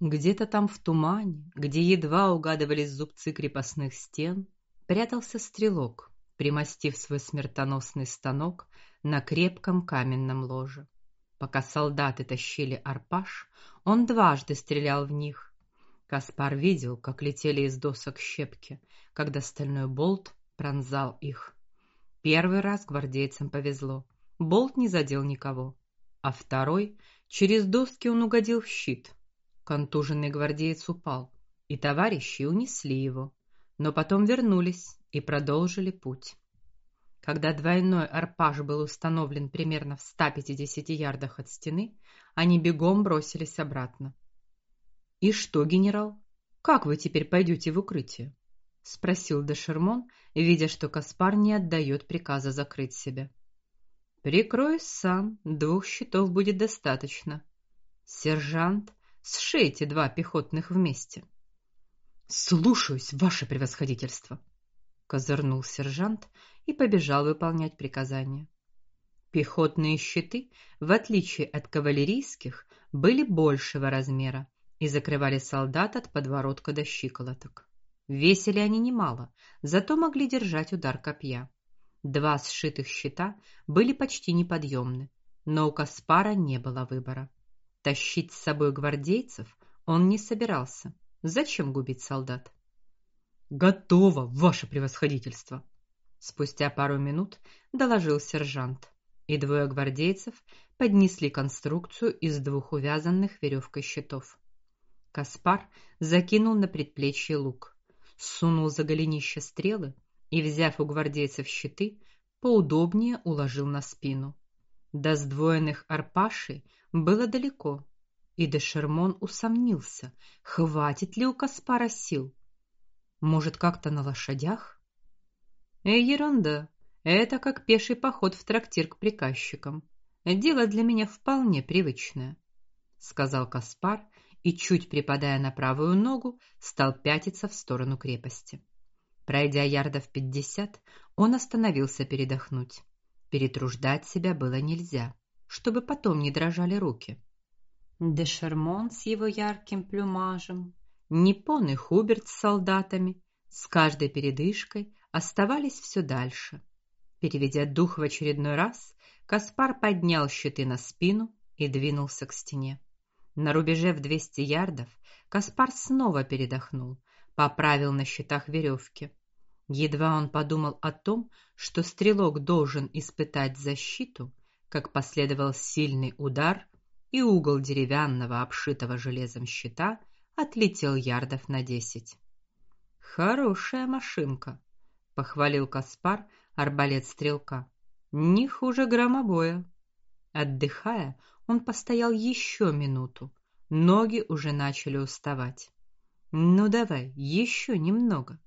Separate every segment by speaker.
Speaker 1: Где-то там в тумане, где едва угадывались зубцы крепостных стен, прятался стрелок, примостив свой смертоносный станок на крепком каменном ложе. Пока солдаты тащили арпаш, он дважды стрелял в них. Каспар видел, как летели из досок щепки, когда стальной болт пронзал их. Первый раз гвардейцам повезло. Болт не задел никого, а второй через доски он угодил в щит. Контуженный гвардеец упал, и товарищи унесли его, но потом вернулись и продолжили путь. Когда двойной арпаж был установлен примерно в 150 ярдах от стены, они бегом бросились обратно. И что, генерал? Как вы теперь пойдете в укрытие? спросил де Шермон, видя, что Каспар не отдает приказа закрыть себя. Прикроюсь сам, двух щитов будет достаточно. Сержант, сшейте два пехотных вместе. Слушаюсь, ваше превосходительство, козырнул сержант и побежал выполнять приказание. Пехотные щиты, в отличие от кавалерийских, были большего размера и закрывали солдат от подворотка до щиколоток. Весили они немало, зато могли держать удар копья. Два сшитых щита были почти неподъемны, но у Каспара не было выбора. Тащить с собой гвардейцев он не собирался. Зачем губить солдат? Готово, ваше превосходительство, спустя пару минут доложил сержант. И двое гвардейцев поднесли конструкцию из двух увязанных веревкой щитов. Каспар закинул на предплечье лук, сунул за голенище стрелы и, взяв у гвардейцев щиты, поудобнее уложил на спину. До сдвоенных арпашей было далеко, и де Шермон усомнился, хватит ли у Каспара сил. Может, как-то на лошадях? Э, ерунда. Это как пеший поход в трактир к приказчикам. Дело для меня вполне привычное, сказал Каспар и чуть припадая на правую ногу, стал пятиться в сторону крепости. Пройдя ярдов пятьдесят, он остановился передохнуть. Перетруждать себя было нельзя, чтобы потом не дрожали руки. Де Шермон с его ярким плюмажем, Непон и Хуберт с солдатами с каждой передышкой оставались все дальше. Переведя дух в очередной раз, Каспар поднял щиты на спину и двинулся к стене. На рубеже в 200 ярдов Каспар снова передохнул, поправил на щитах веревки. Едва он подумал о том, что стрелок должен испытать защиту, как последовал сильный удар, и угол деревянного обшитого железом щита отлетел ярдов на десять. Хорошая машинка, похвалил Каспар арбалет стрелка. Не хуже громобоя. Отдыхая, он постоял еще минуту. Ноги уже начали уставать. Ну давай, еще немного.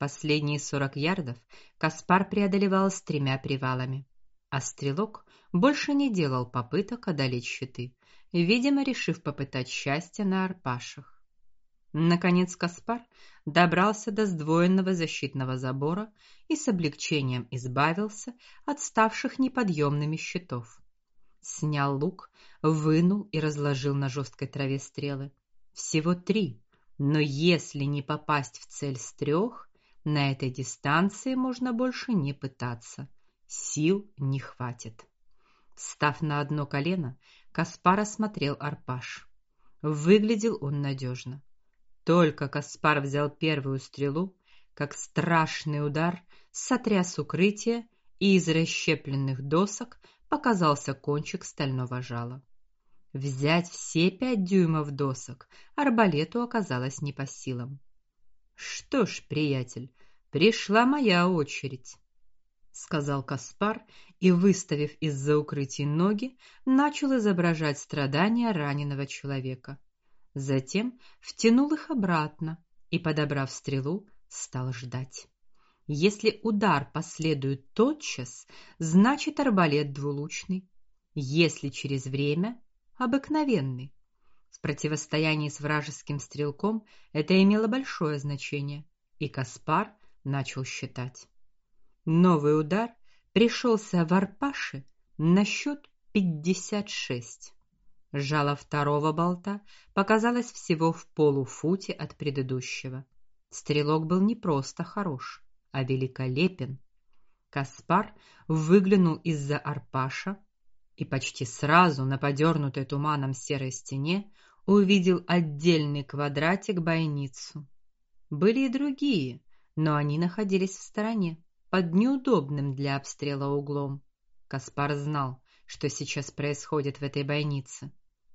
Speaker 1: Последние сорок ярдов Каспар преодолевал с тремя привалами, а стрелок больше не делал попыток одолеть щиты, видимо, решив попытать счастье на арпашах. Наконец Каспар добрался до сдвоенного защитного забора и с облегчением избавился от ставших неподъемными щитов. Снял лук, вынул и разложил на жесткой траве стрелы. Всего три, но если не попасть в цель с трех, на этой дистанции можно больше не пытаться. Сил не хватит. Став на одно колено, Каспар осмотрел арпаш. Выглядел он надежно. Только Каспар взял первую стрелу, как страшный удар сотряс укрытие, и из расщепленных досок показался кончик стального жала. Взять все пять дюймов досок арбалету оказалось не по силам. Что ж, приятель, пришла моя очередь, сказал Каспар и, выставив из-за укрытий ноги, начал изображать страдания раненого человека. Затем втянул их обратно и, подобрав стрелу, стал ждать. Если удар последует тотчас, значит арбалет двулучный. Если через время обыкновенный. В противостоянии с вражеским стрелком это имело большое значение, и Каспар начал считать. Новый удар пришелся в Арпаше на счет пятьдесят шесть. Жало второго болта показалось всего в полуфуте от предыдущего. Стрелок был не просто хорош, а великолепен. Каспар выглянул из-за арпаша и почти сразу на подернутой туманом серой стене увидел отдельный квадратик бойницу. Были и другие, но они находились в стороне, под неудобным для обстрела углом. Каспар знал, что сейчас происходит в этой бойнице.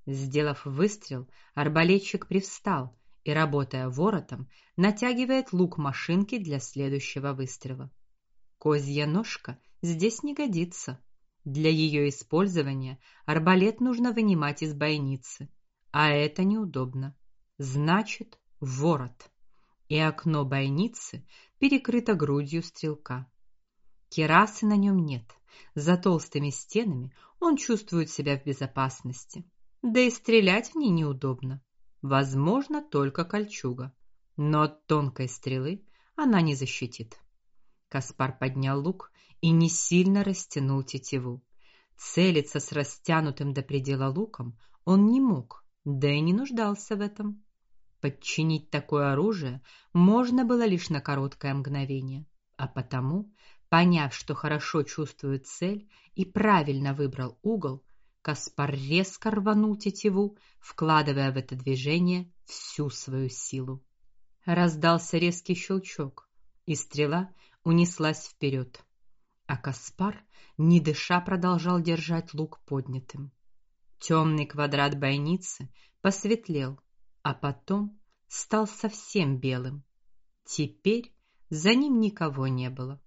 Speaker 1: Сделав выстрел, арбалетчик привстал и, работая воротом, натягивает лук машинки для следующего выстрела. Козья ножка здесь не годится. Для ее использования арбалет нужно вынимать из бойницы, а это неудобно. Значит, ворот. И окно бойницы перекрыто грудью стрелка. Кирасы на нем нет. За толстыми стенами он чувствует себя в безопасности. Да и стрелять в ней неудобно. Возможно, только кольчуга, но от тонкой стрелы она не защитит. Каспар поднял лук и не сильно растянул тетиву. Целиться с растянутым до предела луком он не мог, да и не нуждался в этом. Подчинить такое оружие можно было лишь на короткое мгновение, а потому, поняв, что хорошо чувствует цель и правильно выбрал угол, Каспар резко рванул тетиву, вкладывая в это движение всю свою силу. Раздался резкий щелчок, и стрела унеслась вперед. А Каспар, не дыша, продолжал держать лук поднятым. Темный квадрат бойницы посветлел, а потом стал совсем белым. Теперь за ним никого не было.